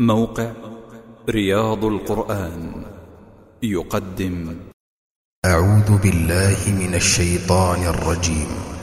موقع رياض القرآن يقدم. أعوذ بالله من الشيطان الرجيم.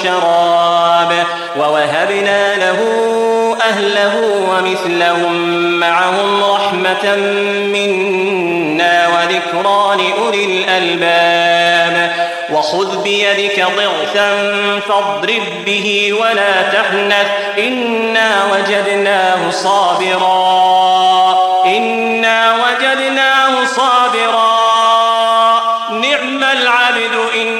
وشراب ووهبنا له أهله ومثلهم معهم رحمة منا وذكرى لأولي الألباب. وخذ بيدك ضغثا فاضرب به ولا تحنث. إنا وجدناه صابرا. إنا وجدناه صابرا. نعم العبد إنه